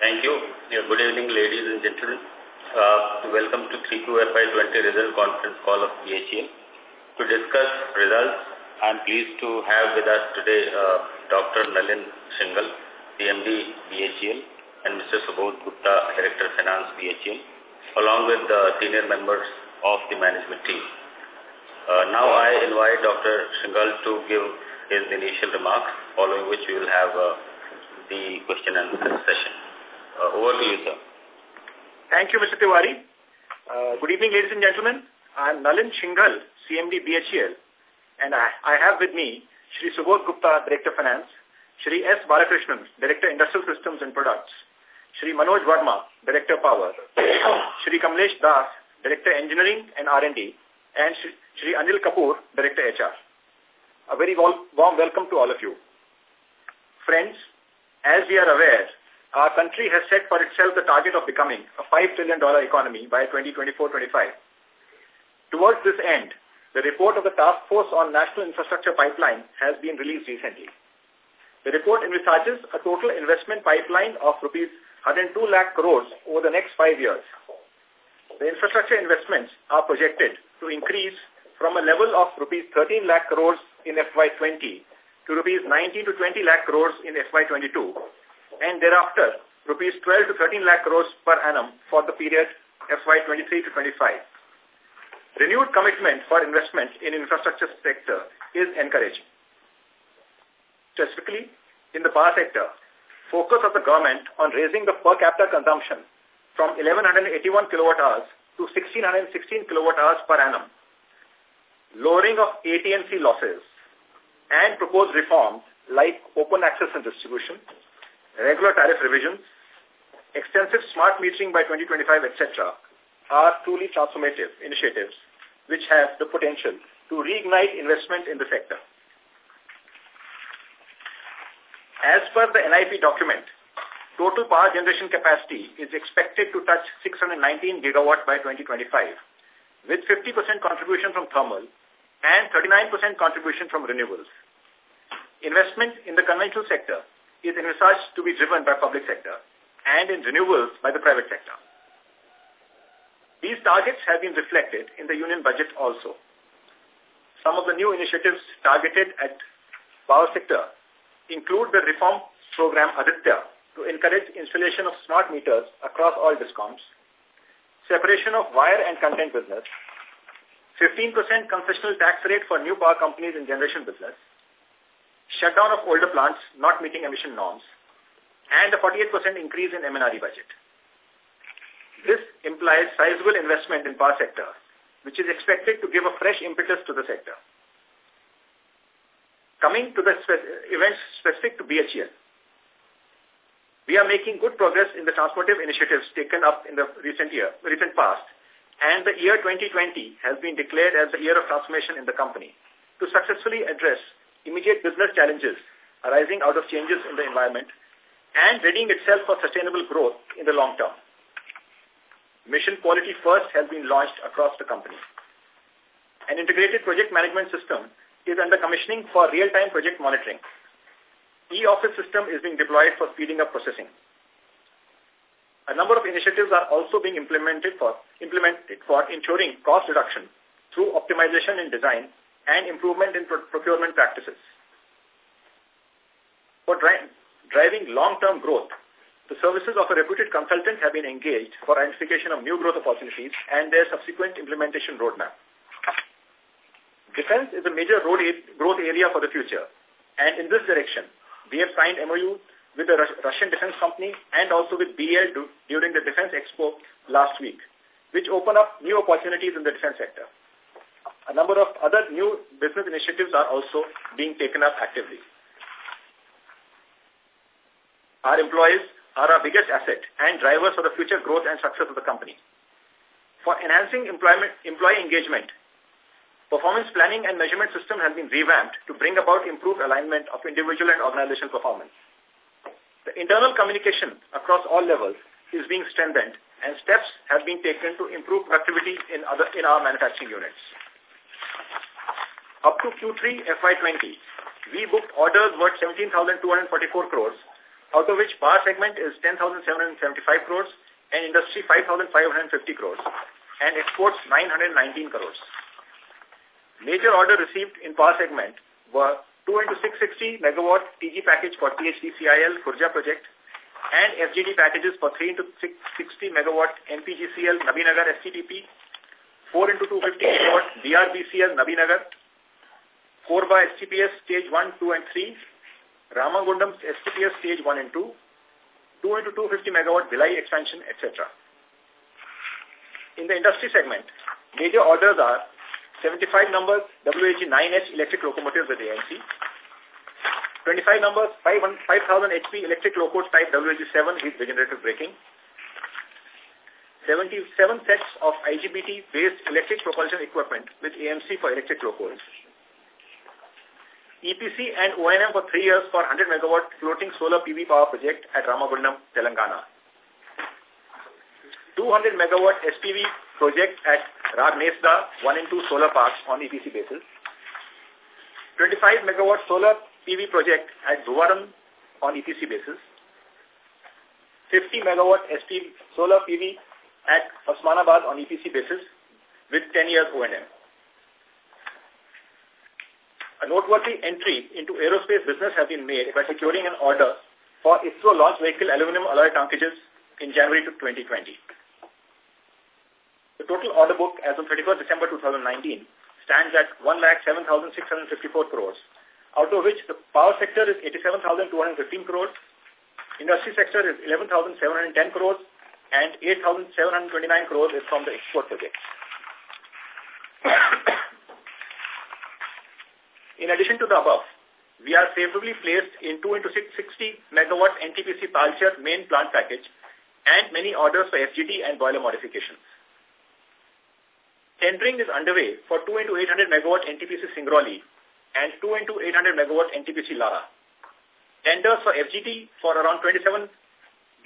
Thank you. Good evening, ladies and gentlemen. Uh, welcome to 3Q FY20 result conference call of BHEL. To discuss results, I am pleased to have with us today uh, Dr. Nalin Shinghal, CMD BHEL, and Mr. Subodh Gupta, Director Finance BHEL, along with the senior members of the management team. Uh, now I invite Dr. Shinghal to give his initial remarks, following which we will have uh, the question and answer session. Uh, over to you, sir. Thank you, Mr. Tiwari. Uh, good evening, ladies and gentlemen. I'm Nalin Shinghal, CMD BHEL, and I, I have with me Shri Subodh Gupta, Director Finance, Shri S. Balakrishnan, Director Industrial Systems and Products, Shri Manoj Verma, Director Power, Shri Kamlesh Das, Director Engineering and R&D, and Shri Anil Kapoor, Director HR. A very warm welcome to all of you. Friends, as we are aware, our country has set for itself the target of becoming a $5 trillion economy by 2024-25. Towards this end, the report of the Task Force on National Infrastructure Pipeline has been released recently. The report envisages a total investment pipeline of rupees 102 lakh crores over the next five years. The infrastructure investments are projected to increase from a level of rupees 13 lakh crores in FY20 to rupees 19 to 20 lakh crores in FY22 and thereafter rupees 12 to 13 lakh crores per annum for the period FY23 to 25. Renewed commitment for investment in infrastructure sector is encouraging. Specifically, in the power sector, focus of the government on raising the per capita consumption from 1181 kilowatt hours to 1616 kilowatt hours per annum, lowering of AT&C losses, and proposed reforms like open access and distribution, regular tariff revisions, extensive smart metering by 2025, etc., are truly transformative initiatives which have the potential to reignite investment in the sector. As per the NIP document, total power generation capacity is expected to touch 619 gigawatt by 2025, with 50% contribution from thermal and 39% contribution from renewables. Investment in the conventional sector is envisaged to be driven by public sector and in renewables by the private sector. These targets have been reflected in the union budget also. Some of the new initiatives targeted at power sector include the reform program Aditya to encourage installation of smart meters across all discoms, separation of wire and content business, 15% concessional tax rate for new power companies in generation business, shutdown of older plants not meeting emission norms, and a 48% increase in MNRE budget. This implies sizable investment in power sector, which is expected to give a fresh impetus to the sector. Coming to the spe events specific to BHEL, we are making good progress in the transformative initiatives taken up in the recent year, recent past, and the year 2020 has been declared as the year of transformation in the company to successfully address immediate business challenges arising out of changes in the environment and readying itself for sustainable growth in the long term. Mission Quality First has been launched across the company. An integrated project management system is under commissioning for real-time project monitoring. E-office system is being deployed for speeding up processing. A number of initiatives are also being implemented for, implemented for ensuring cost reduction through optimization in design and improvement in procurement practices. For dri driving long-term growth, the services of a reputed consultant have been engaged for identification of new growth opportunities and their subsequent implementation roadmap. Defense is a major road growth area for the future, and in this direction, we have signed MOU with the Russian defense company and also with BEL during the Defense Expo last week, which open up new opportunities in the defense sector. A number of other new business initiatives are also being taken up actively. Our employees are our biggest asset and drivers for the future growth and success of the company. For enhancing employment, employee engagement, performance planning and measurement system has been revamped to bring about improved alignment of individual and organizational performance. The internal communication across all levels is being strengthened and steps have been taken to improve productivity in, other, in our manufacturing units. Up to Q3 FY20, we booked orders worth 17,244 crores out of which power segment is 10,775 crores and industry 5,550 crores and exports 919 crores. Major order received in power segment were 2 into 660 megawatt TG package for THDCIL Khurja project and FGD packages for 3 into 660 megawatt NPGCL Nabinagar STPP, 4 into 250 megawatt BRBCL Nabinagar, Korba STPS stage 1, 2 and 3, Ramagundam STPS stage 1 and 2, 2 into 250 megawatt Bhilai expansion, etc. In the industry segment, major orders are 75 numbers WAG-9H electric locomotives with AMC, 25 numbers 5000 HP electric locos type WAG-7 with regenerative braking, 77 sets of IGBT-based electric propulsion equipment with AMC for electric locos, EPC and O&M for three years for 100 megawatt floating solar PV power project at Ramagundam, Telangana. 200 megawatt SPV project at Ragnesda 1 and 2 solar parks on EPC basis. 25 megawatt solar PV project at Dhuvaran on EPC basis. 50 megawatt SPV solar PV at Osmanabad on EPC basis with 10 years O&M a noteworthy entry into aerospace business has been made by securing an order for ISRO launch vehicle aluminum alloy tankages in January 2020. The total order book as of 31st December 2019 stands at 1,07,654 crores, out of which the power sector is 87,215 crores, industry sector is 11,710 crores, and 8,729 crores is from the export projects. In addition to the above, we are favorably placed in 2 into 660 megawatt NTPC Talcher main plant package and many orders for FGD and boiler modifications. Tendering is underway for 2 into 800 megawatt NTPC Singrauli and 2 into 800 megawatt NTPC Lara. Tenders for FGD for around 27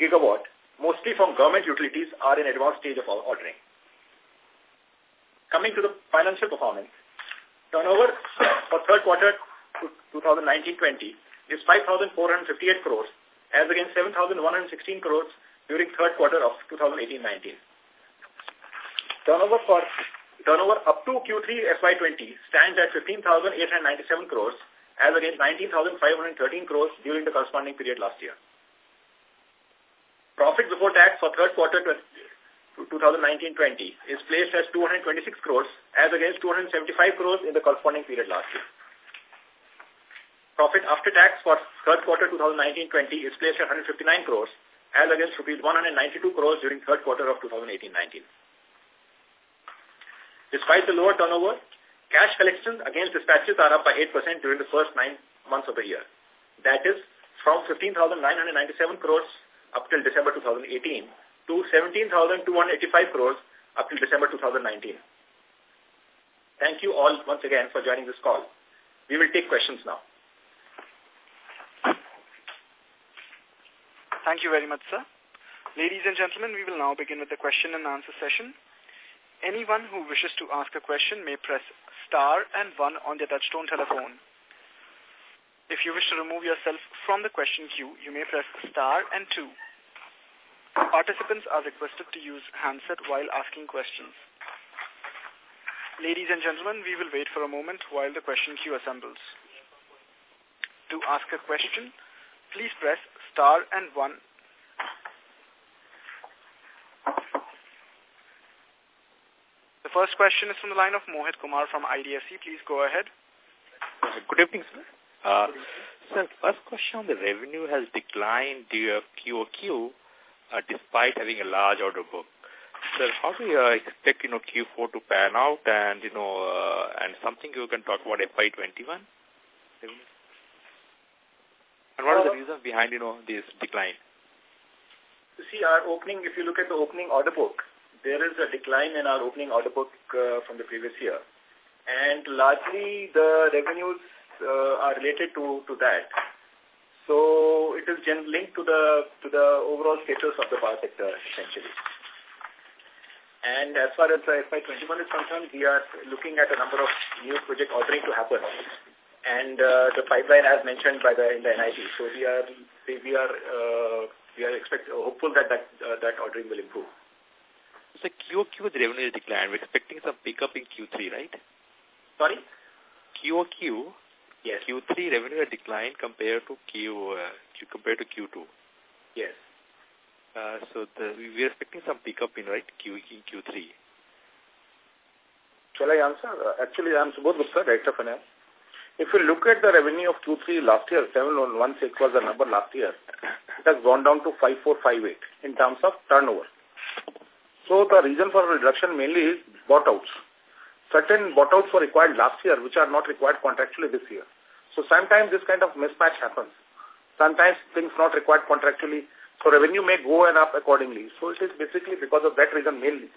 gigawatt, mostly from government utilities, are in advanced stage of ordering. Coming to the financial performance, Turnover for third quarter 2019-20 is 5,458 crores as against 7,116 crores during third quarter of 2018-19. Turnover for turnover up to Q3 FY20 stands at 15,897 crores as against 19,513 crores during the corresponding period last year. Profit before tax for third quarter 2019-20 is placed as 226 crores as against 275 crores in the corresponding period last year. Profit after tax for third quarter 2019-20 is placed at 159 crores as against rupees 192 crores during third quarter of 2018-19. Despite the lower turnover, cash collections against dispatches are up by 8% during the first nine months of the year. That is from 15,997 crores up till December 2018 to 17,285 crores up till December 2019. Thank you all once again for joining this call. We will take questions now. Thank you very much, sir. Ladies and gentlemen, we will now begin with the question and answer session. Anyone who wishes to ask a question may press star and one on their touchtone telephone. If you wish to remove yourself from the question queue, you may press star and two. Participants are requested to use handset while asking questions. Ladies and gentlemen, we will wait for a moment while the question queue assembles. To ask a question, please press star and one. The first question is from the line of Mohit Kumar from IDFC. Please go ahead. Good evening, sir. Uh, sir, first question on the revenue has declined QOQ uh, despite having a large order book. Sir, how do you uh, expect, you know, Q4 to pan out and, you know, uh, and something you can talk about FY21? And what are the uh, reasons behind, you know, this decline? You see, our opening, if you look at the opening order book, there is a decline in our opening order book uh, from the previous year. And largely the revenues uh, are related to, to that. So it is linked to the to the overall status of the power sector essentially. And as far as the FY21 is concerned, we are looking at a number of new project ordering to happen. And uh, the pipeline as mentioned by the, in the NIP. So we are we are uh, we are expect hopeful that that uh, that ordering will improve. So QOQ the revenue is declined. We're expecting some pickup in Q3, right? Sorry. QOQ. Yes. Q3 revenue had declined compared to Q uh, compared to Q2. Yes. Uh, so the, we are expecting some pickup in right Q in Q3. Shall I answer? Uh, actually, I am Subodh Gupta, Director of Finance. If you look at the revenue of Q3 last year, 7116 was the number last year. It has gone down to 5458 in terms of turnover. So the reason for reduction mainly is bought outs. Certain bought outs were required last year, which are not required contractually this year. So sometimes this kind of mismatch happens. Sometimes things not required contractually, so revenue may go and up accordingly. So it is basically because of that reason mainly.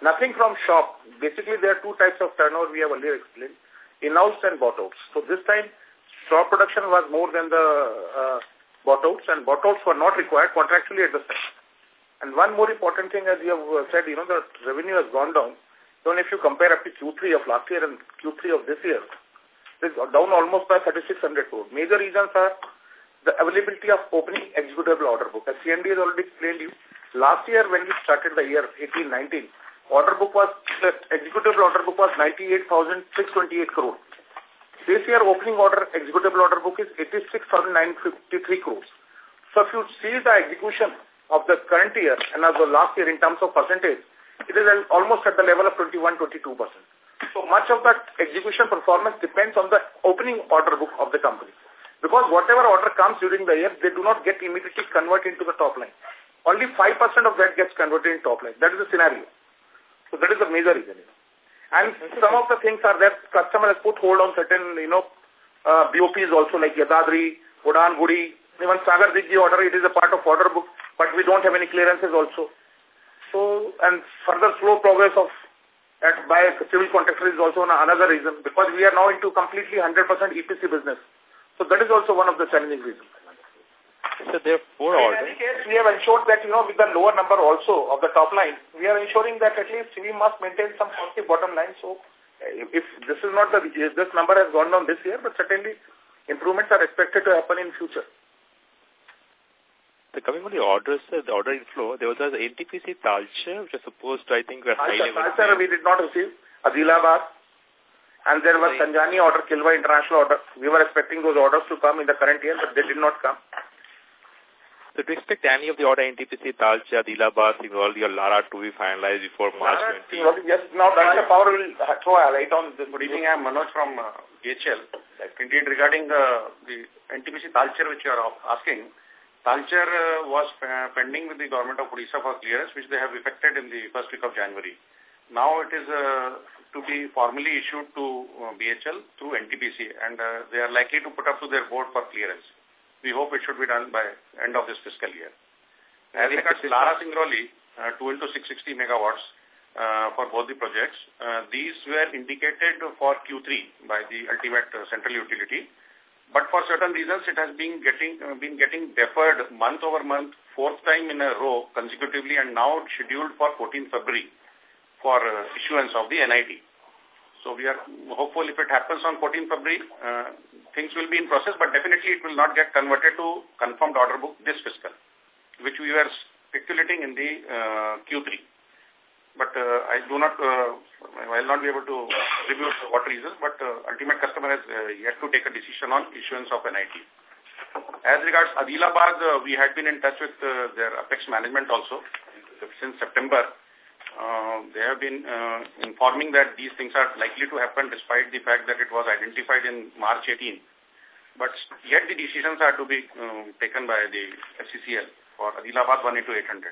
Nothing from shop. Basically, there are two types of turnover we have earlier explained in-house and bought-outs. So this time, shop production was more than the uh, bought-outs, and bought-outs were not required contractually at the time. And one more important thing, as you have said, you know, the revenue has gone down. Even if you compare up to Q3 of last year and Q3 of this year, it is down almost by 3,600 crore. Major reasons are the availability of opening executable order book. As CMD has already explained you, last year when we started the year 18-19, order book was, executable order book was 98,628 crore. This year opening order, executable order book is 86,953 crores. So if you see the execution of the current year and as the last year in terms of percentage, it is almost at the level of 21-22%. So much of that execution performance depends on the opening order book of the company. Because whatever order comes during the year, they do not get immediately converted into the top line. Only 5% of that gets converted in top line. That is the scenario. So that is the major reason. And some of the things are that customer has put hold on certain, you know, uh, BOPs also like Yadadri, Udangudi, even Sagardighi order, it is a part of order book, but we don't have any clearances also. So, and further slow progress of at by civil contractor is also another reason because we are now into completely 100% EPC business. So that is also one of the challenging reasons. So there are four orders. In any case, we have ensured that, you know, with the lower number also of the top line, we are ensuring that at least we must maintain some positive bottom line. So if this is not the, this number has gone down this year, but certainly improvements are expected to happen in future. So coming on the orders, uh, the order inflow, there was an NTPC Talcher, which is supposed to, I think, were high level. Talcher we did not receive. Adilabad. And there was Sanjani order, Kilwa International order. We were expecting those orders to come in the current year, but they did not come. So do you expect any of the order NTPC, Talcher, Adilabad, Singrauli or Lara to be finalized before March 20? Yes, now Dr. Power will throw a light on this. Good evening, I am Manoj from uh, BHEL. Indeed, regarding uh, the NTPC Talcher which you are asking, Talcher uh, was uh, pending with the government of Odisha for clearance, which they have effected in the first week of January. Now it is uh, to be formally issued to uh, BHEL through NTPC, and uh, they are likely to put up to their board for clearance. We hope it should be done by end of this fiscal year. As regards Lara Singrauli, uh, 2 into 660 megawatts uh, for both the projects, these were indicated for Q3 by the ultimate central utility. But for certain reasons, it has been getting uh, been getting deferred month over month, fourth time in a row consecutively, and now scheduled for 14 February for uh, issuance of the NIT. So we are hopeful if it happens on 14 February, uh, things will be in process, but definitely it will not get converted to confirmed order book this fiscal, which we were speculating in the uh, Q3. But uh, I do not, uh, I will not be able to review what reasons, but uh, ultimate customer has uh, yet to take a decision on issuance of NIT. As regards Adilabad, uh, we had been in touch with uh, their Apex management also since September uh, they have been uh, informing that these things are likely to happen despite the fact that it was identified in March 18. But yet the decisions are to be uh, taken by the FCCL for Adilabad 1 into 800.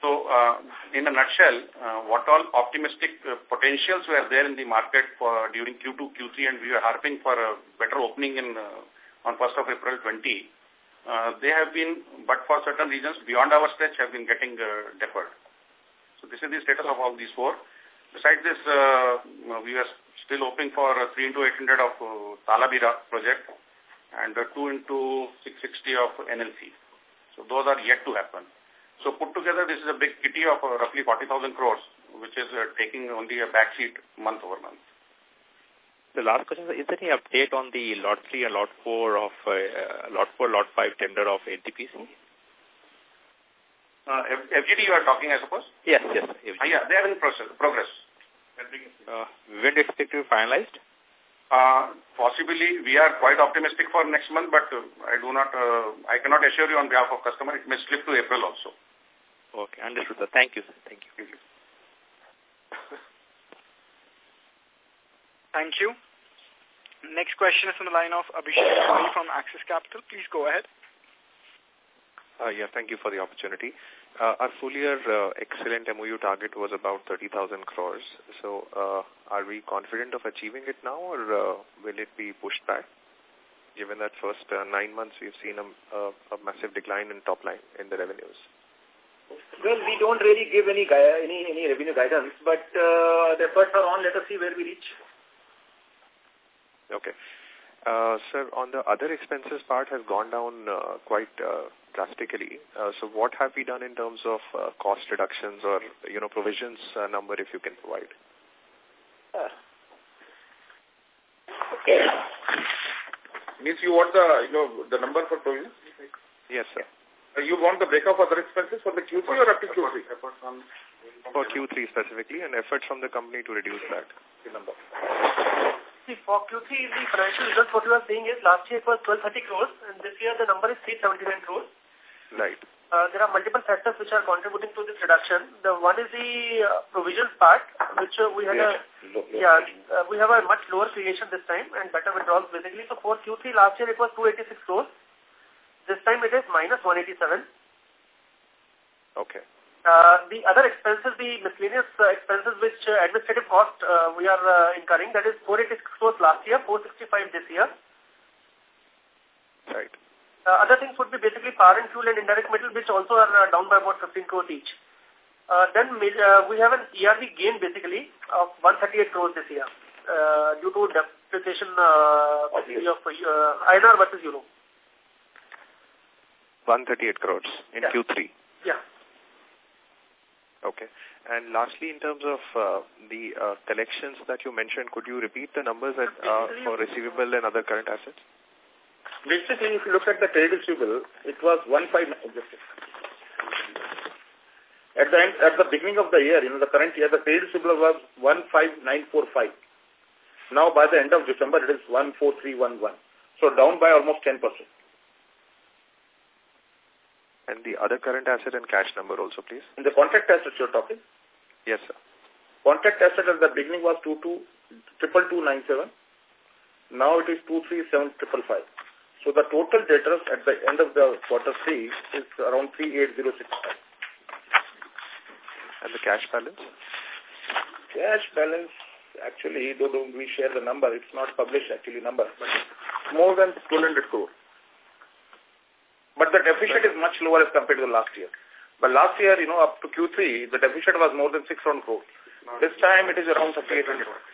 So, uh, in a nutshell, uh, what all optimistic uh, potentials were there in the market for during Q2, Q3, and we were harping for a better opening in on 1st of April 20. Uh, they have been, but for certain reasons beyond our stretch, have been getting deferred. So this is the status of all these four. Besides this, uh, we are still hoping for 3 into 800 of uh, Talabira project and a 2 into 660 of NLC. So those are yet to happen. So put together, this is a big kitty of uh, roughly 40,000 crores, which is uh, taking only a backseat month over month. The last question is, is there any update on the Lot 3 and Lot 4 of uh, Lot 4, Lot 5 tender of NTPC? Uh, FGD you are talking, I suppose? Yes, yes. Uh, yeah, they are in process, progress. Uh, when do you expect to be finalized? Uh, possibly, we are quite optimistic for next month, but uh, I do not, uh, I cannot assure you on behalf of customer. It may slip to April also. Okay, understood, sir. Thank you. Thank you. Thank you. Next question is from the line of Abhishek from Axis Capital. Please go ahead. Uh, yeah, thank you for the opportunity. Uh, our full year uh, excellent MOU target was about 30,000 crores. So uh, are we confident of achieving it now or uh, will it be pushed back? Given that first uh, nine months we've seen a, a, a massive decline in top line in the revenues. Well, we don't really give any any any revenue guidance, but uh, the efforts are on. Let us see where we reach. Okay. Uh, sir, on the other expenses part has gone down uh, quite uh, drastically. Uh, so what have we done in terms of uh, cost reductions or, you know, provisions uh, number if you can provide? Uh. Okay. Means you want the, you know, the number for provisions? Yes, sir. Uh, you want the breakup of other expenses for the Q3 or up to Q3? For Q3 specifically and efforts from the company to reduce that. The number. See, for Q3, the financial results, what you are saying is last year it was 1230 crores and this year the number is 379 crores. Right. Uh, there are multiple factors which are contributing to this reduction. The one is the uh, provisions part, which uh, we had yes. a yeah uh, we have a much lower creation this time and better withdrawals basically. So for Q3 last year it was 286 crores. This time it is minus 187. Okay. Uh, the other expenses, the miscellaneous uh, expenses which uh, administrative cost uh, we are uh, incurring, that is 486 crores last year, 465 this year. Right. Uh, other things would be basically power and fuel and indirect metal, which also are uh, down by about 15 crores each. Uh, then uh, we have an ERV gain basically of 138 crores this year uh, due to depreciation uh, of uh, INR versus Euro. 138 crores in yeah. Q3. Yeah. Okay. And lastly, in terms of uh, the uh, collections that you mentioned, could you repeat the numbers that, uh, for receivable and other current assets? Basically, if you look at the trade receivable, it was 159. At the end, at the beginning of the year, you know, the current year, the trade receivable was 15945. Now, by the end of December, it is 14311. So, down by almost 10%. And the other current asset and cash number also, please. In the contract assets you're talking? Yes, sir. Contract asset at the beginning was 22,297. Now it is 237,555. So the total debtors at the end of the quarter three is around 38065. And the cash balance? Cash balance, actually, though we share the number, it's not published actually number, but more than 200 crore. But the deficit is much lower as compared to the last year. But last year, you know, up to Q3, the deficit was more than 600 crore. This time it is around 3800 crore.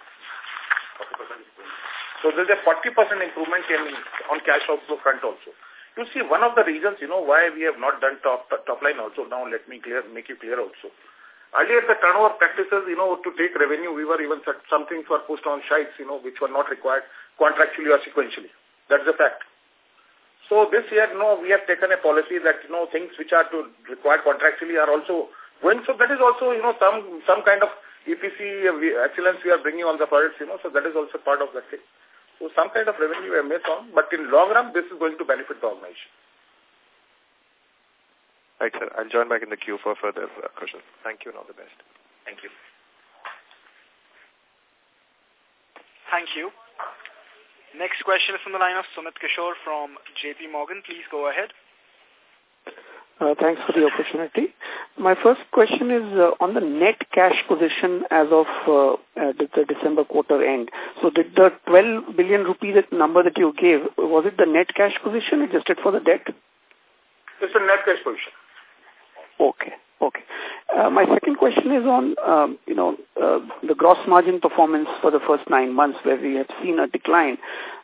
So there's a 40% improvement in on cash outflow front also. You see, one of the reasons, you know, why we have not done top top line also, now let me clear, make you clear also. Earlier, the turnover practices, you know, to take revenue, we were even some things were pushed on sites, you know, which were not required contractually or sequentially. That's a fact. So this year, you know, we have taken a policy that, you know, things which are to required contractually are also going. So that is also, you know, some some kind of EPC excellence we are bringing on the projects, you know, so that is also part of that thing. So some kind of revenue we have made on, but in long run, this is going to benefit the organization. Right, sir. I'll join back in the queue for further uh, questions. Thank you and all the best. Thank you. Thank you. Next question is from the line of Sumit Kishore from JP Morgan. Please go ahead. Uh, thanks for the opportunity. My first question is uh, on the net cash position as of uh, uh, the December quarter end. So did the 12 billion rupees number that you gave, was it the net cash position adjusted for the debt? It's a net cash position. Okay. Okay. Uh, my second question is on, um, you know, uh, the gross margin performance for the first nine months where we have seen a decline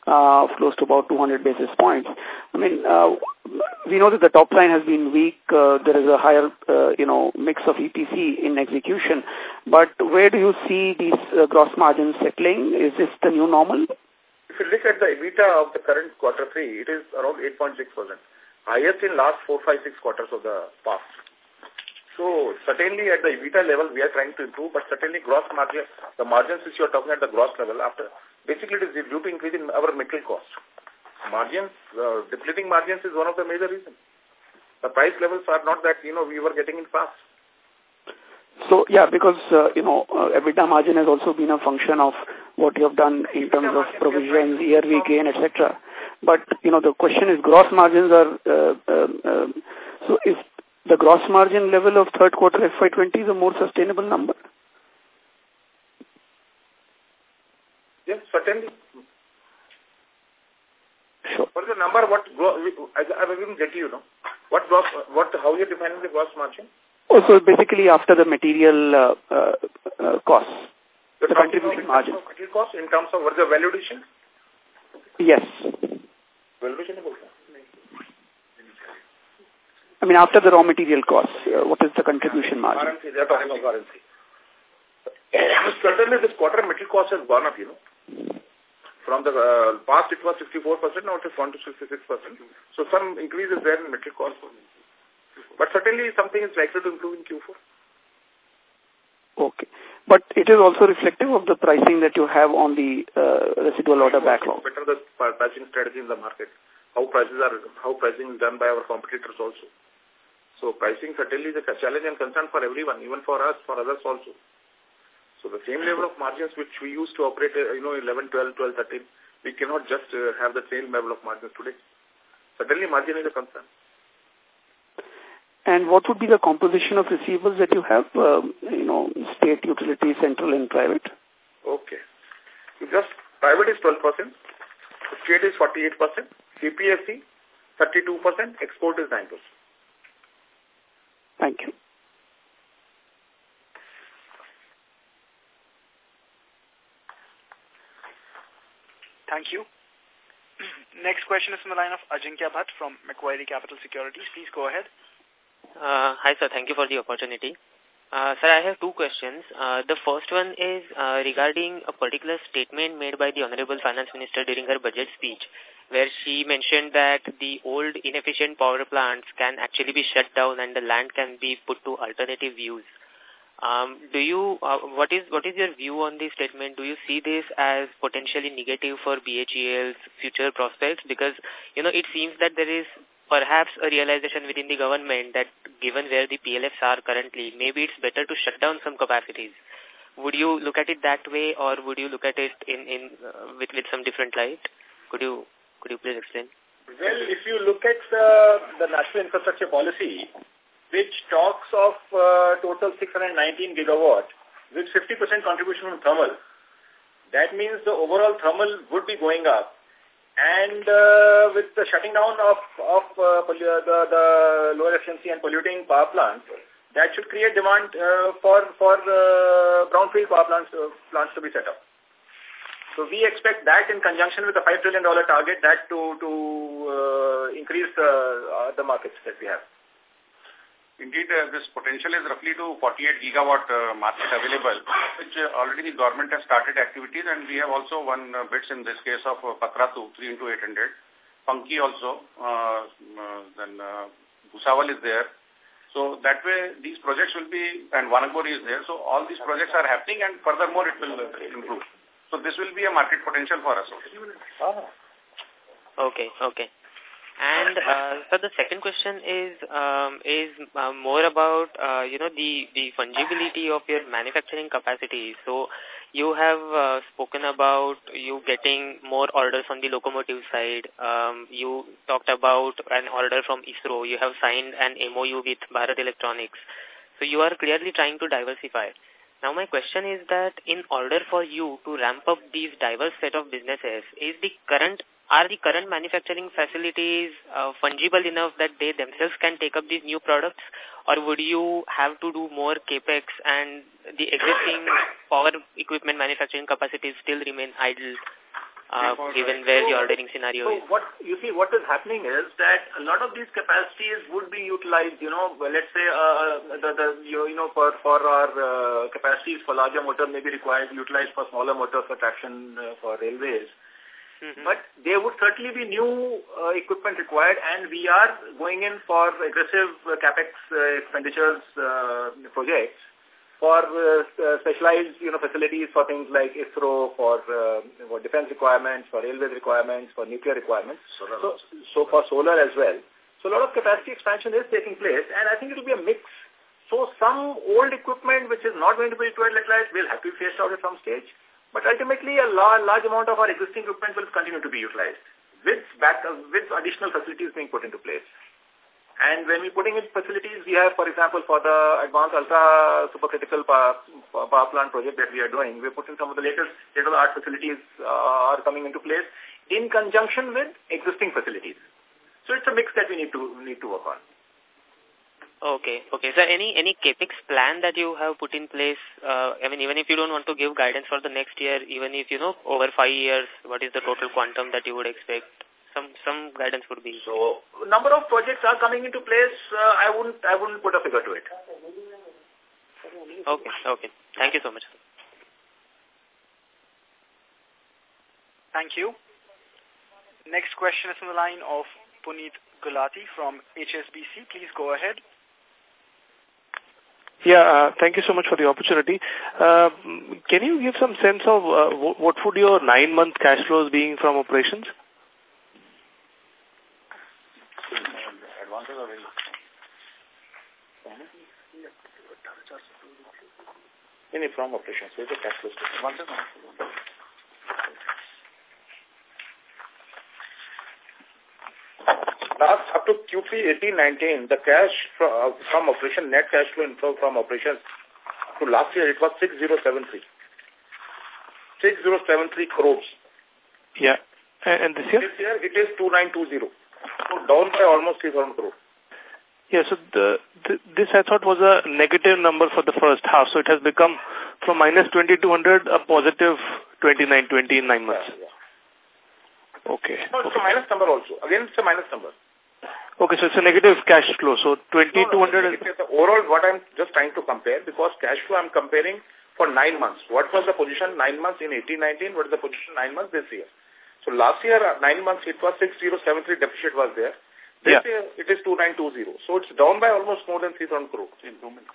uh, of close to about 200 basis points. I mean, uh, we know that the top line has been weak. Uh, there is a higher, uh, you know, mix of EPC in execution. But where do you see these uh, gross margins settling? Is this the new normal? If you look at the EBITDA of the current quarter three, it is around 8.6%. Highest in last four, five, six quarters of the past. So certainly at the EBITDA level, we are trying to improve, but certainly gross margin, the margins which you are talking at the gross level after, basically it is due to increase in our material cost. Margins, uh, depleting margins is one of the major reasons. The price levels are not that, you know, we were getting in past. So, yeah, because, uh, you know, uh, EBITDA margin has also been a function of what you have done in terms of provisions, yearly gain, etc. But, you know, the question is gross margins are, uh, uh, uh, so is the gross margin level of third quarter FY20 is a more sustainable number? Yes, certainly. Sure. What is the number? What I, I didn't get you, know. What gross? What? How you defining the gross margin? Also, basically after the material uh, uh, uh, costs, the, the contribution margin. Material cost in terms of what the value addition? Yes. Value addition I mean, after the raw material costs, uh, what is the contribution margin? Currency, they're talking about currency. Certainly this quarter metal cost has gone up, you know. From the uh, past it was 64%, now it has gone to 66%. So some increase is there in metal cost. But certainly something is likely to improve in Q4. Okay. But it is also reflective of the pricing that you have on the uh, residual order backlog. Better the pricing strategy in the market. How prices are, how pricing is done by our competitors also. So pricing certainly is a challenge and concern for everyone, even for us, for others also. So the same level of margins which we used to operate, uh, you know, 11, 12, 12, 13, we cannot just uh, have the same level of margins today. Certainly margin is a concern. And what would be the composition of receivables that you have, uh, you know, state, utility, central and private? Okay. Just private is 12%, state is 48%, CPSE 32%, export is 9%. Thank you. Thank you. Next question is from the line of Ajinkya Bhatt from Macquarie Capital Securities. Please go ahead. Uh, hi, sir. Thank you for the opportunity. Uh, sir, I have two questions. Uh, the first one is uh, regarding a particular statement made by the Honorable Finance Minister during her budget speech, where she mentioned that the old inefficient power plants can actually be shut down and the land can be put to alternative use. Um, do you, uh, what is what is your view on this statement? Do you see this as potentially negative for BHEL's future prospects? Because, you know, it seems that there is perhaps a realization within the government that given where the PLFs are currently, maybe it's better to shut down some capacities. Would you look at it that way or would you look at it in, in uh, with, with some different light? Could you could you please explain? Well, if you look at uh, the National Infrastructure Policy, which talks of uh, total 619 gigawatt with 50% contribution from thermal, that means the overall thermal would be going up and uh, with the shutting down of, of uh, the, the lower efficiency and polluting power plants, that should create demand uh, for, for uh, brownfield power plants, uh, plants to be set up. So we expect that in conjunction with the $5 trillion target that to, to uh, increase uh, the markets that we have. Indeed, uh, this potential is roughly to 48 gigawatt uh, market available, which uh, already the government has started activities and we have also won uh, bids in this case of uh, Patratu 3 into 800. Panki also, uh, uh, then uh, is there. So that way these projects will be, and Wanakbori is there. So all these projects are happening and furthermore it will uh, improve. So this will be a market potential for us. Okay, okay. And uh, so the second question is um, is uh, more about uh, you know the the fungibility of your manufacturing capacity. So you have uh, spoken about you getting more orders on the locomotive side. Um, you talked about an order from ISRO. You have signed an MOU with Bharat Electronics. So you are clearly trying to diversify. Now my question is that in order for you to ramp up these diverse set of businesses, is the current are the current manufacturing facilities uh, fungible enough that they themselves can take up these new products or would you have to do more capex and the existing power equipment manufacturing capacities still remain idle uh, given where the ordering scenario so is? what you see what is happening is that a lot of these capacities would be utilized you know let's say uh, the, the you, you know for for our uh, capacities for larger motor may be required utilized for smaller motors for traction uh, for railways Mm -hmm. But there would certainly be new uh, equipment required and we are going in for aggressive uh, capex uh, expenditures uh, projects for uh, uh, specialized you know, facilities for things like ISRO, for, for defense requirements, for railway requirements, for nuclear requirements. Solar so, so for solar as well. So a lot of capacity expansion is taking place and I think it will be a mix. So some old equipment which is not going to be utilized will have to be phased out at some stage. But ultimately, a large, amount of our existing equipment will continue to be utilized with, back, uh, with additional facilities being put into place. And when we're putting in facilities, we have, for example, for the advanced ultra supercritical power, power plant project that we are doing, we're putting some of the latest state-of-the-art facilities uh, are coming into place in conjunction with existing facilities. So it's a mix that we need to need to work on. Okay, okay. Is there any any capex plan that you have put in place? Uh, I mean, even if you don't want to give guidance for the next year, even if you know over five years, what is the total quantum that you would expect? Some some guidance would be. So number of projects are coming into place. Uh, I wouldn't I wouldn't put a figure to it. Okay, okay. Thank you so much. Thank you. Next question is from the line of Puneet Gulati from HSBC. Please go ahead. Yeah, uh, thank you so much for the opportunity. Uh, can you give some sense of uh, what would your nine-month cash flows being from operations? Any from operations, where's the cash flow last up to Q3 18-19, the cash from, uh, from operation, net cash flow inflow from operations to last year, it was 6073. 6073 crores. Yeah. And, this year? This year, it is 2920. So down by almost 3,000 crores. Yeah, so the, the, this I thought was a negative number for the first half. So it has become from minus 2200 a positive 2920 in nine months. Yeah, yeah. Okay. No, it's okay. a minus number also. Again, it's a minus number. Okay, so it's a negative cash flow. So 2200 no, no, is... Overall, what I'm just trying to compare, because cash flow I'm comparing for nine months. What was the position nine months in 18-19? What is the position nine months this year? So last year, uh, nine months, it was 6073 deficit was there. This yeah. year, it is 2920. So it's down by almost more than 3,000 crore. Improvement.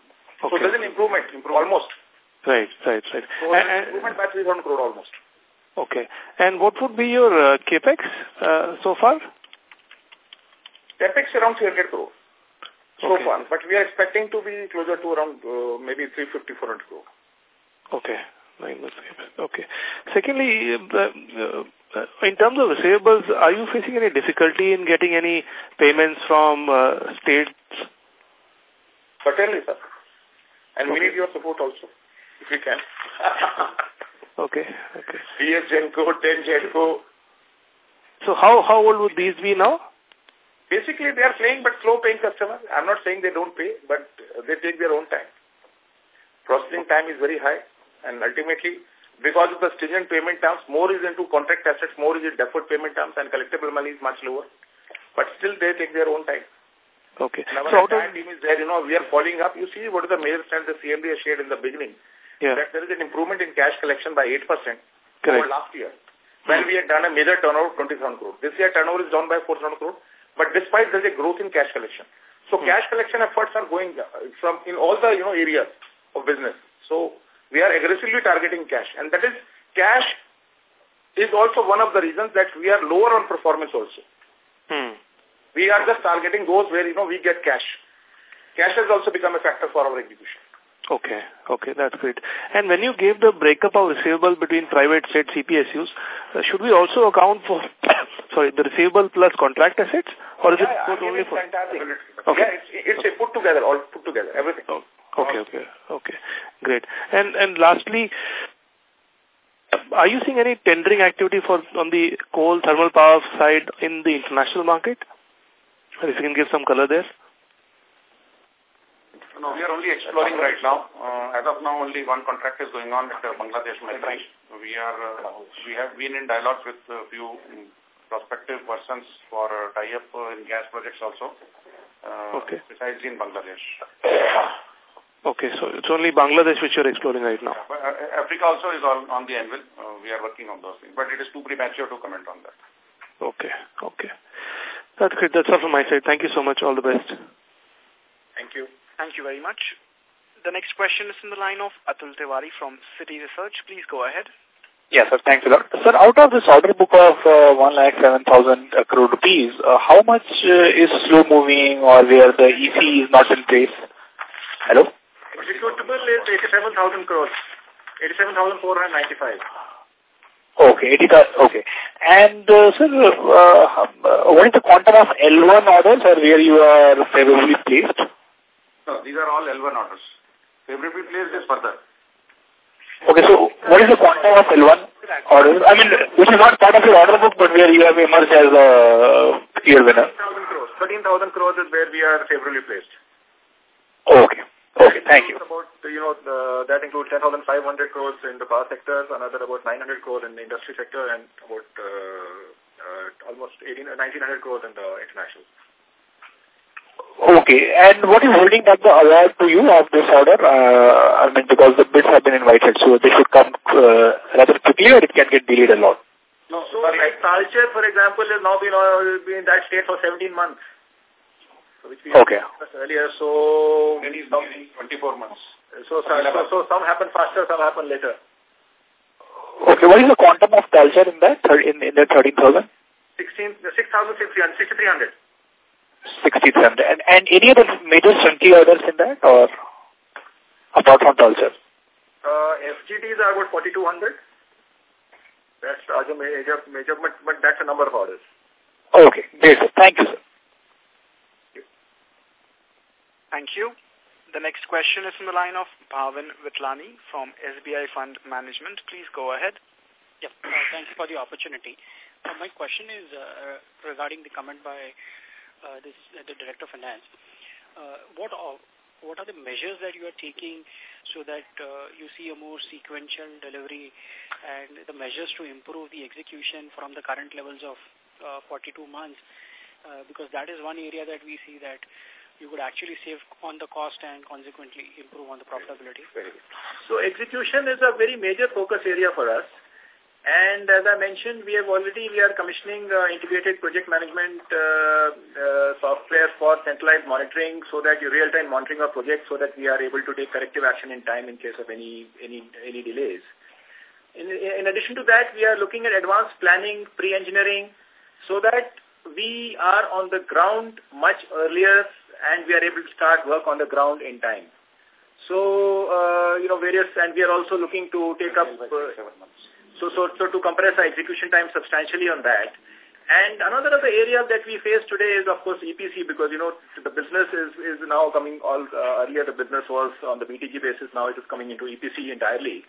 Okay. So there's an improvement, improvement, almost. Right, right, right. So and, improvement by 3,000 crore almost. Okay. And what would be your uh, capex uh, so far? CapEx around 300 crore so okay. far, but we are expecting to be closer to around uh, maybe 350, 400 crore. Okay. Nine months Okay. Secondly, uh, uh, in terms of receivables, are you facing any difficulty in getting any payments from uh, states? Certainly, sir. And okay. we need your support also, if we can. okay, okay. DS Genco, 10 Genco. So how, how old would these be now? Basically, they are paying but slow paying customers. I'm not saying they don't pay, but they take their own time. Processing time is very high and ultimately because of the stringent payment terms, more is into contract assets, more is in deferred payment terms and collectible money is much lower. But still they take their own time. Okay. And our so entire team is there, you know, we are following up. You see what is the major stand the CMD has shared in the beginning. Yeah. That there is an improvement in cash collection by 8% Correct. over last year. When we had done a major turnover of 27 crore. This year turnover is down by 4,000 crore. But despite there's a growth in cash collection. So hmm. cash collection efforts are going from in all the you know areas of business. So we are aggressively targeting cash. And that is, cash is also one of the reasons that we are lower on performance also. Hmm. We are just targeting those where, you know, we get cash. Cash has also become a factor for our execution. Okay, okay, that's great. And when you gave the breakup of receivable between private state CPSUs, uh, should we also account for, sorry, the receivable plus contract assets? Or is yeah, it put only for... Okay. Yeah, it's, it's a put together, all put together, everything. Oh. Okay, okay, okay, great. And and lastly, are you seeing any tendering activity for on the coal thermal power side in the international market? If you can give some color there. No, we are only exploring right now. Uh, as of now, only one contract is going on with uh, Bangladesh Maitree. We are uh, we have been in dialogue with a few prospective persons for uh, tie-up uh, in gas projects also. Uh, okay. Besides in Bangladesh. Okay, so it's only Bangladesh which you're exploring right now. Yeah, but, uh, Africa also is on, on the anvil. Uh, we are working on those things, but it is too premature to comment on that. Okay, okay. That's good. That's all from my side. Thank you so much. All the best. Thank you. Thank you very much. The next question is in the line of Atul Tiwari from Citi Research. Please go ahead. Yes, sir. Thanks a lot. Sir, out of this order book of uh, 1,07,000 uh, crore rupees, uh, how much uh, is slow moving or where the EC is not in place? Hello? Executable is 87,000 crores. 87,495. Okay, 80,000. Okay. And, uh, sir, uh, uh, what is the quantum of L1 orders or where you are favorably placed? No, these are all L1 orders. Favorably placed is further. Okay, so what is the quantum of L1 orders? I mean, which is not part of your order book, but where you have emerged as a clear winner. 13,000 crores. 13,000 crores is where we are favorably placed. Okay. Okay, thank you. About, you know, the, that includes 10,500 crores in the power sector, another about 900 crores in the industry sector, and about uh, uh, almost 18, 1,900 crores in the international. Okay, and what is holding back the award to you of this order? Uh, I mean, because the bids have been invited, so they should come uh, rather quickly or it can get delayed a lot? No, so like Talcher, for example, has now been, uh, been in that state for 17 months. Which we okay. earlier, so... Maybe some, 24 months. So, so, so, so some happen faster, some happen later. Okay, what is the quantum of Talcher in that, in, in that 13,000? 16, 6,600, 6,300. 6,300. And, and any other major chunky orders in that, or apart from Talcher? Uh, FGDs are about 4,200. That's a major, major but, but that's a number of orders. Okay, great. Thank you, sir. Thank you. The next question is from the line of Bhavin Vithlani from SBI Fund Management. Please go ahead. Yep. Uh, thanks for the opportunity. Uh, my question is uh, regarding the comment by uh, this, uh, the Director of Finance. Uh, what are, what are the measures that you are taking so that uh, you see a more sequential delivery and the measures to improve the execution from the current levels of uh, 42 months? Uh, because that is one area that we see that you could actually save on the cost and consequently improve on the profitability. So execution is a very major focus area for us. And as I mentioned, we have already, we are commissioning uh, integrated project management uh, uh, software for centralized monitoring so that you real-time monitoring of projects so that we are able to take corrective action in time in case of any, any, any delays. In, in addition to that, we are looking at advanced planning, pre-engineering, so that we are on the ground much earlier and we are able to start work on the ground in time. So, uh, you know, various, and we are also looking to take up, uh, so, so, so to compress our execution time substantially on that. And another of the areas that we face today is, of course, EPC, because, you know, the business is, is now coming all, uh, earlier the business was on the BTG basis, now it is coming into EPC entirely,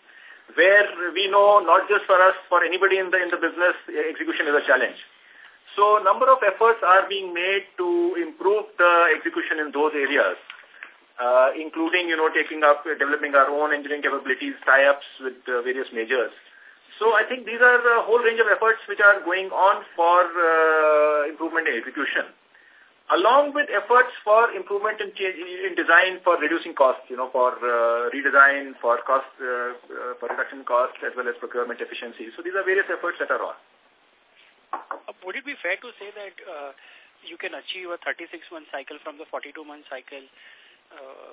where we know not just for us, for anybody in the, in the business, execution is a challenge. So number of efforts are being made to improve the execution in those areas, uh, including, you know, taking up, developing our own engineering capabilities, tie-ups with uh, various majors. So I think these are a whole range of efforts which are going on for uh, improvement in execution. Along with efforts for improvement in, in design for reducing costs, you know, for uh, redesign, for cost, uh, uh, for reduction costs, as well as procurement efficiency. So these are various efforts that are on. Uh, would it be fair to say that uh, you can achieve a 36-month cycle from the 42-month cycle,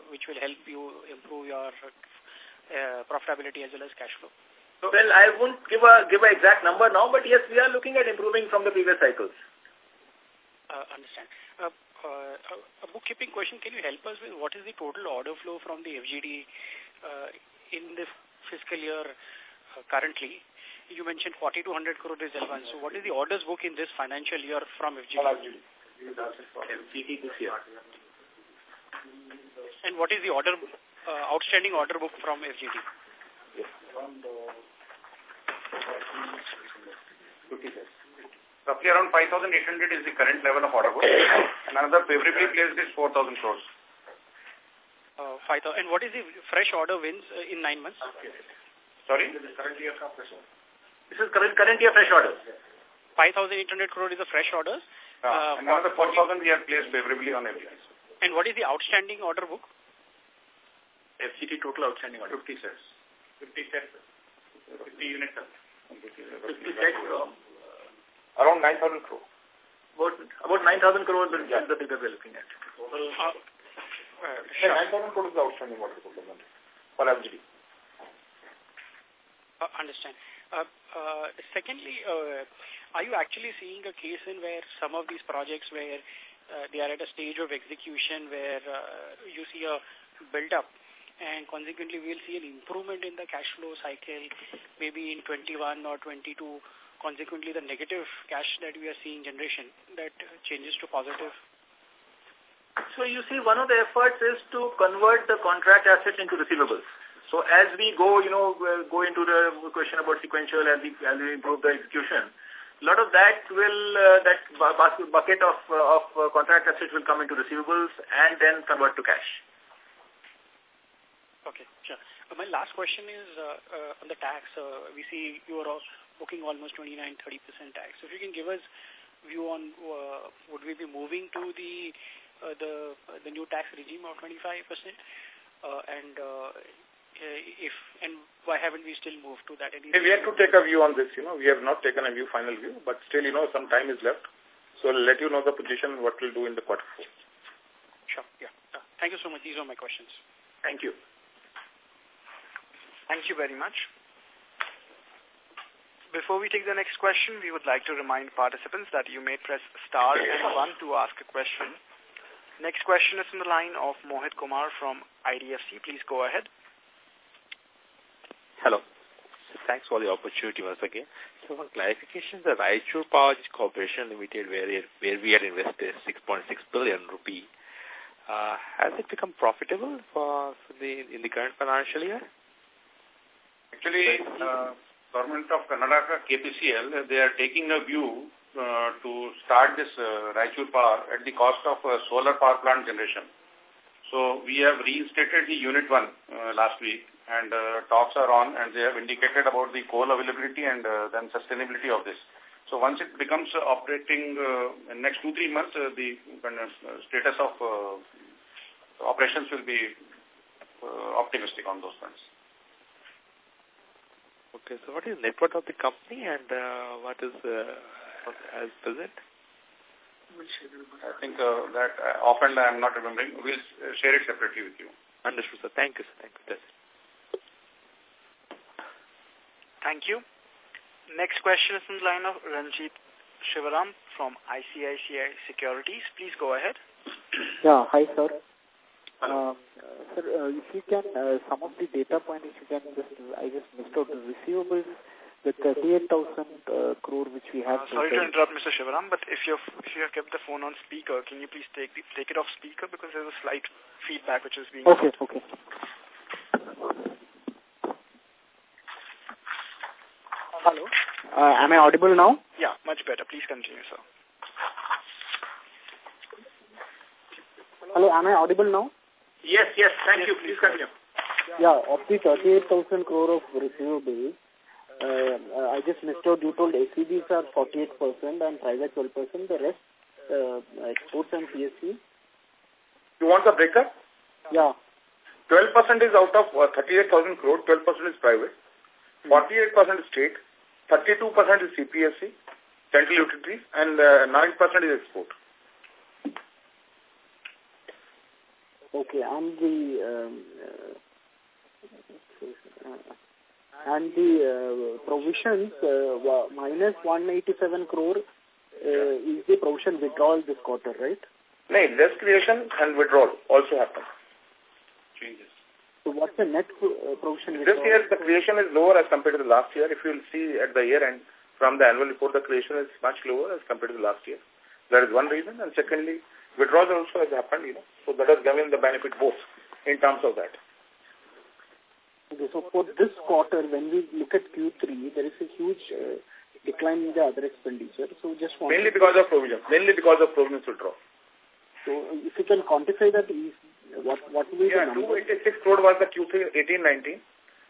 which will help you improve your profitability as well as cash flow? Well, I won't give a give an exact number now, but yes, we are looking at improving from the previous cycles. Uh, understand. Uh, uh, a bookkeeping question, can you help us with what is the total order flow from the FGD uh, in the fiscal year uh, currently? You mentioned 4,200 crore is L1. So what is the orders book in this financial year from FGD? FGD this year. And what is the order uh, outstanding order book from FGD? Yes. Around, uh, 50 cents. Roughly around 5,800 is the current level of order book. and another favorably placed is 4,000 crores. Uh, 5,000. And what is the fresh order wins uh, in nine months? Sorry? This is current year fresh orders. This is current, current year fresh orders. 5,800 crore is the fresh orders. Uh, uh, and another 4,000 we have placed favorably on FGDs. And what is the outstanding order book? FGD total outstanding order. 50 sets. 50 sets. 50 units. 50 sets. Around 9,000 crore. About, about 9,000 crore is yeah. the figure we're looking at. Total. Uh, uh, sure. 9,000 crore is the outstanding order book for FGD. Uh, understand. Uh, uh, secondly, uh, are you actually seeing a case in where some of these projects where uh, they are at a stage of execution where uh, you see a build-up and consequently we'll see an improvement in the cash flow cycle maybe in 21 or 22 consequently the negative cash that we are seeing generation that changes to positive. So you see one of the efforts is to convert the contract assets into receivables. So as we go, you know, go into the question about sequential as we, we improve the execution, a lot of that will, uh, that bucket of, uh, of uh, contract assets will come into receivables and then convert to cash. Okay, sure. Uh, my last question is uh, uh, on the tax. Uh, we see you are booking almost 29-30% tax. So if you can give us view on uh, would we be moving to the uh, the uh, the new tax regime of 25%? Uh, and uh, uh, if and why haven't we still moved to that? Hey, we have to take a view on this. You know, we have not taken a view, final view, but still, you know, some time is left. So I'll let you know the position what we'll do in the quarter four. Sure. Yeah. Uh, thank you so much. These are my questions. Thank you. Thank you very much. Before we take the next question, we would like to remind participants that you may press star and one to ask a question. Next question is from the line of Mohit Kumar from IDFC. Please go ahead. Hello. Thanks for the opportunity once again. So one clarification, the Raichur Power Corporation Limited, where, it, where we had invested 6.6 billion rupee, uh, has it become profitable for, for the in the current financial year? Actually, uh, government of Karnataka, KPCL, they are taking a view uh, to start this uh, Raichur Power at the cost of uh, solar power plant generation. So we have reinstated the unit 1 uh, last week and uh, talks are on and they have indicated about the coal availability and uh, then sustainability of this. So once it becomes uh, operating uh, in next two, three months, uh, the uh, status of uh, operations will be uh, optimistic on those fronts. Okay, so what is net worth of the company and uh, what is uh, as present? I think uh, that uh, often I am not remembering. We'll share it separately with you. Understood, sir. Thank you, sir. Thank you. That's it. Thank you. Next question is in the line of Ranjit Shivaram from ICICI Securities. Please go ahead. Yeah, hi sir. Uh, sir, uh, if you can, uh, some of the data points, if you can just, I just missed out the receivables with 38,000 uh, crore which we have. Uh, sorry to interrupt, Mr. Shivaram, but if you've if you have kept the phone on speaker, can you please take the, take it off speaker because there's a slight feedback which is being. Okay, okay. Hello. Uh, am I audible now? Yeah, much better. Please continue, sir. Hello, am I audible now? Yes, yes. Thank you. Please continue. Yeah, of the 38,000 crore of receivables, uh, uh, I just missed out. You told SEBs are 48% and private 12%. The rest, uh, exports and PSU. You want the breakup? Yeah. 12% is out of uh, 38,000 crore, 12% is private, 48% is state, 32% is CPSU, central utilities, and uh, 9% is export. Okay, and the um, uh, and the uh, provisions uh, minus 187 crore uh, is the provision withdrawal this quarter, right? No, desk creation and withdrawal also happen. Changes. So what's the net uh, provision? This year the creation is lower as compared to the last year. If you will see at the year end from the annual report, the creation is much lower as compared to the last year. That is one reason. And secondly, withdrawal also has happened, you know. So that has given the benefit both in terms of that. Okay, so for this quarter, when we look at Q3, there is a huge uh, decline in the other expenditure. So just mainly because of provisions. Mainly because of provisions withdrawal. So if you can quantify that, what what will be yeah, the number? 286 crore was the Q3 18-19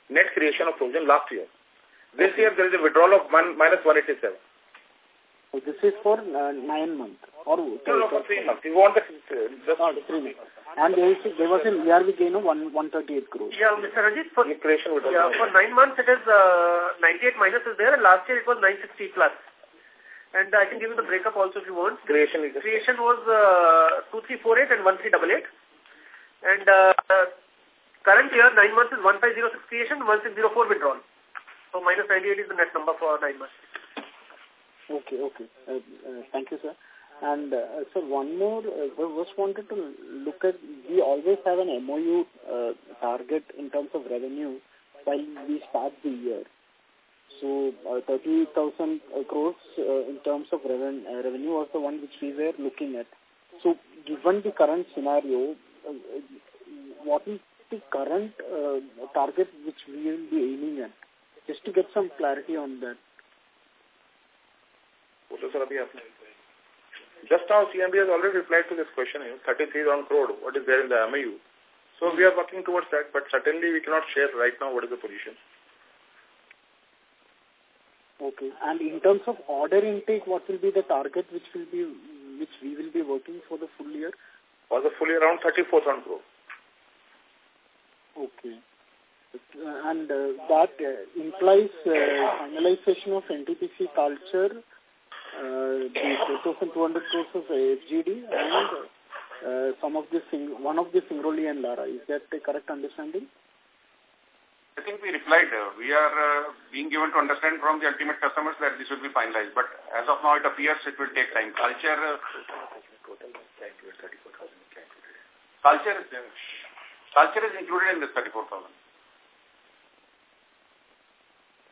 net creation of provision last year. This okay. year there is a withdrawal of one, minus 187. So this is for uh, nine months or no, no, for three months. You want the uh, just oh, three months. And there, is, there was an ERV gain of one, 138 crores. Yeah, Mr. Rajit, for, creation yeah, for nine months it is uh, 98 minus is there and last year it was 960 plus. And I can give you the breakup also if you want. Creation is Creation was uh, 2348 and 1388. And uh, current year, nine months is 1506 creation, 1604 withdrawal. So minus 98 is the net number for nine months. Okay, okay. Uh, uh, thank you, sir. And uh, sir, one more, uh, just wanted to look at, we always have an MOU uh, target in terms of revenue while we start the year. So uh, 30,000 crores uh, in terms of reven uh, revenue was the one which we were looking at. So given the current scenario, uh, what is the current uh, target which we will be aiming at? Just to get some clarity on that. Just now CMD has already replied to this question, 33 on crore, what is there in the MOU. So we are working towards that, but certainly we cannot share right now what is the position. Okay. And in terms of order intake, what will be the target which will be which we will be working for the full year? For the full year, around 34,000 crore. Okay. And uh, that uh, implies uh, finalization of NTPC Talcher, uh, the 2,200 crores of FGD, and uh, some of the one of the Singrauli and Lara. Is that the correct understanding? I think we replied. Uh, we are uh, being given to understand from the ultimate customers that this will be finalized. But as of now, it appears it will take time. Talcher, uh, Talcher, is, uh, Talcher is included in this 34,000.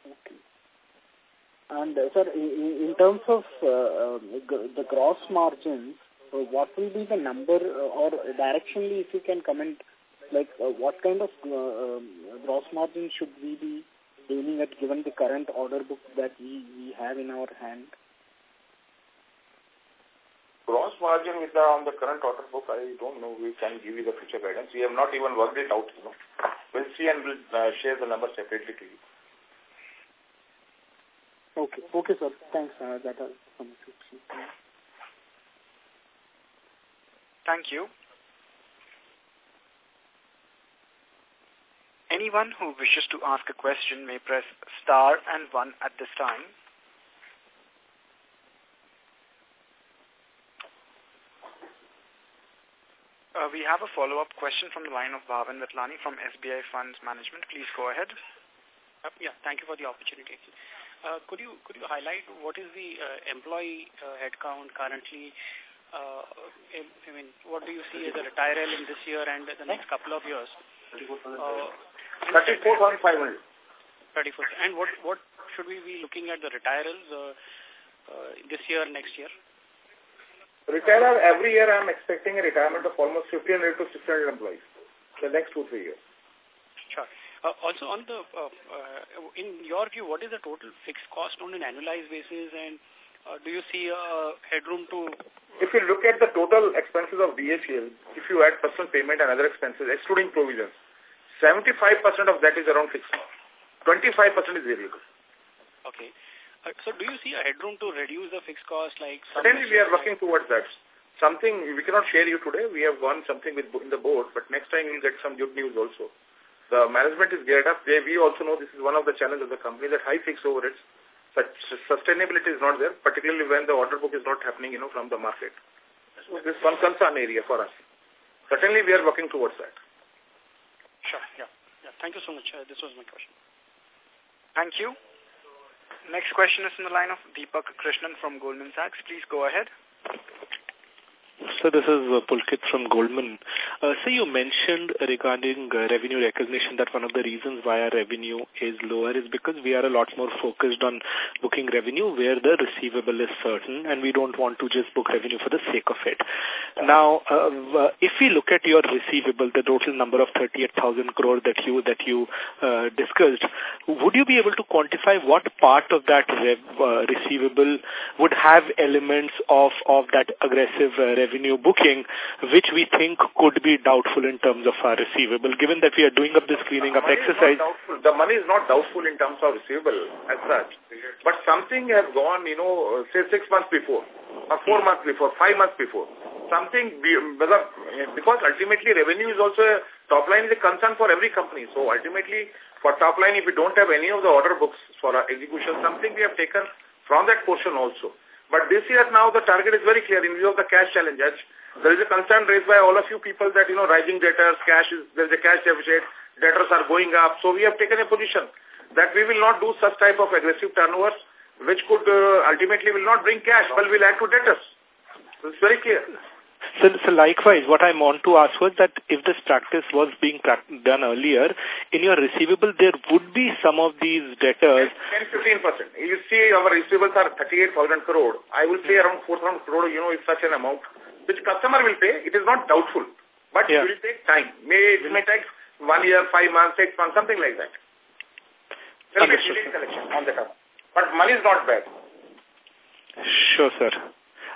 Okay. And uh, sir, in, in terms of uh, the gross margins, uh, what will be the number uh, or directionally if you can comment, like uh, what kind of um, gross margin should we be aiming at given the current order book that we, we have in our hand? Gross margin with the, on the current order book, I don't know. We can give you the future guidance. We have not even worked it out. You know. We'll see and we'll uh, share the number separately to you. Okay. Okay, sir. Thanks. Uh, that is some Thank you. Anyone who wishes to ask a question may press star and one at this time. Uh, we have a follow-up question from the line of Bhavin Vithlani from SBI Funds Management. Please go ahead. Uh, yeah, thank you for the opportunity. Uh, could you could you highlight what is the uh, employee uh, headcount currently? Uh, I mean, what do you see as a retirement in this year and the next couple of years? Uh, 34,500. 34. And what what should we be looking at the retirals uh, uh, this year, next year? Retirer, every year I am expecting a retirement of almost 1,500 to 600 employees the next two, three years. Uh, also, on the uh, uh, in your view, what is the total fixed cost on an annualized basis, and uh, do you see a headroom to? If you look at the total expenses of BHEL, if you add personal payment and other expenses, excluding provisions, 75% of that is around fixed cost. 25% is variable. Okay. Uh, so do you see a headroom to reduce the fixed cost? like? Certainly we are working towards that. Something we cannot share you today. We have gone something with in the board, but next time we'll get some good news also. The management is geared up. They, we also know this is one of the challenges of the company that high fixed overheads, such sustainability is not there, particularly when the order book is not happening, you know, from the market. So this is one concern area for us. Certainly we are working towards that. Sure. Yeah. Yeah. Thank you so much. Uh, this was my question. Thank you. Next question is in the line of Deepak Krishnan from Goldman Sachs. Please go ahead. So this is uh, Pulkit from Goldman. Uh, so you mentioned regarding uh, revenue recognition that one of the reasons why our revenue is lower is because we are a lot more focused on booking revenue where the receivable is certain and we don't want to just book revenue for the sake of it. Now, uh, uh if we look at your receivable, the total number of 38,000 crore that you that you uh, discussed, would you be able to quantify what part of that rev, uh, receivable would have elements of, of that aggressive uh, revenue booking, which we think could be doubtful in terms of our receivable, given that we are doing up this cleaning up exercise? The money is not doubtful in terms of receivable as such, but something has gone, you know, say six months before, or four months before, five months before. Something, whether, because ultimately revenue is also, a, top line is a concern for every company. So ultimately, for top line, if we don't have any of the order books for our execution, something we have taken from that portion also. But this year now the target is very clear in view of the cash challenge. There is a concern raised by all of you people that, you know, rising debtors, cash is, there is a cash deficit, debtors are going up. So we have taken a position that we will not do such type of aggressive turnovers which could uh, ultimately will not bring cash, but will add to debtors. It's very clear. So, so likewise, what I want to ask was that if this practice was being done earlier, in your receivable, there would be some of these debtors. 10-15%. You see our receivables are 38,000 crore. I will say around 4,000 crore, you know, is such an amount, which customer will pay. It is not doubtful, but yeah. it will take time. May, it may take one year, five months, six months, something like that. There will be collection on the. But money is not bad. Sure, sir.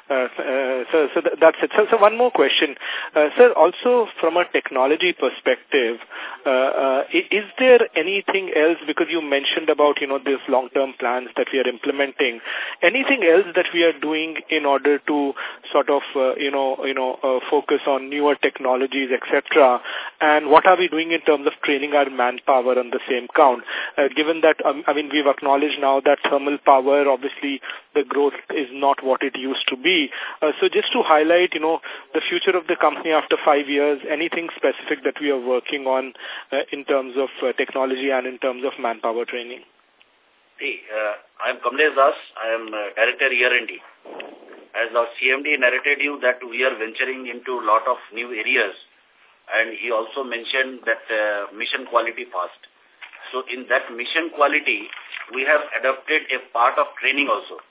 Uh, uh, so, so that's it. So, so one more question. Uh, sir, also from a technology perspective, uh, uh, is there anything else, because you mentioned about, you know, these long-term plans that we are implementing, anything else that we are doing in order to sort of, uh, you know, you know, uh, focus on newer technologies, etc. And what are we doing in terms of training our manpower on the same count? Uh, given that, um, I mean, we've acknowledged now that thermal power, obviously, the growth is not what it used to be. Uh, so just to highlight, you know, the future of the company after five years, anything specific that we are working on uh, in terms of uh, technology and in terms of manpower training? See, uh, I am Kamlesh Das. I am Director ER&D. As our CMD narrated you that we are venturing into a lot of new areas and he also mentioned that uh, mission quality fast. So in that mission quality, we have adopted a part of training also.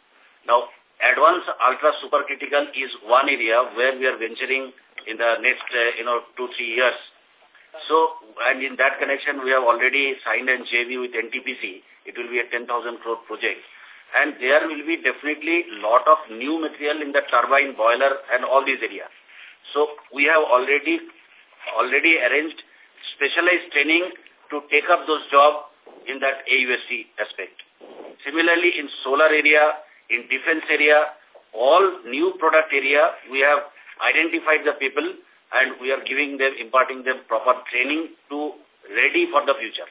Now, advanced ultra supercritical is one area where we are venturing in the next, uh, you know, two, three years. So, and in that connection, we have already signed a JV with NTPC. It will be a 10,000 crore project. And there will be definitely lot of new material in the turbine, boiler, and all these areas. So, we have already, already arranged specialized training to take up those jobs in that AUSC aspect. Similarly, in solar area, in defense area, all new product area, we have identified the people and we are giving them, imparting them proper training to ready for the future.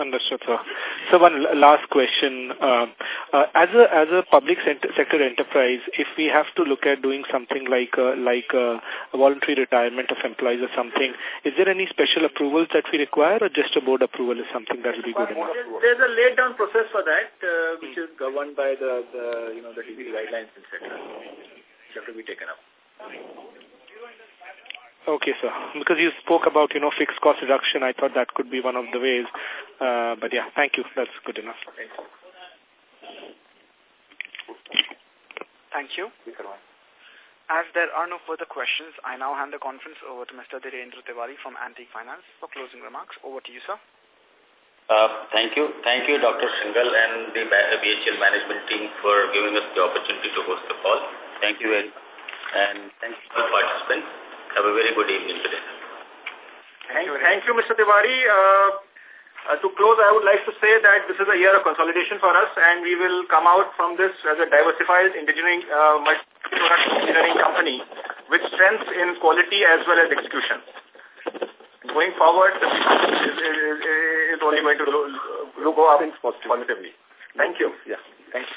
Understood, sir. So one last question. Uh, uh, as a as a public sector enterprise, if we have to look at doing something like uh, like uh, a voluntary retirement of employees or something, is there any special approvals that we require, or just a board approval is something that will be good enough? There's a laid down process for that, uh, which is governed by the, the you know the DPE guidelines, etc. Which have to be taken up. Okay, sir. Because you spoke about, you know, fixed cost reduction, I thought that could be one of the ways. Uh, but yeah, thank you. That's good enough. Thank you. As there are no further questions, I now hand the conference over to Mr. Dhirendra Tiwari from Antique Finance for closing remarks. Over to you, sir. Uh, thank you. Thank you, Dr. Shinghal and the BHEL management team for giving us the opportunity to host the call. Thank you very And thank you all participants. Have a very good evening today. Thank you, thank you Mr. Tiwari. Uh, uh, to close, I would like to say that this is a year of consolidation for us and we will come out from this as a diversified engineering, uh, multi-product engineering company with strengths in quality as well as execution. Going forward, the is, is, is only going to look, look up positively. Thank you. Yeah. Thank you.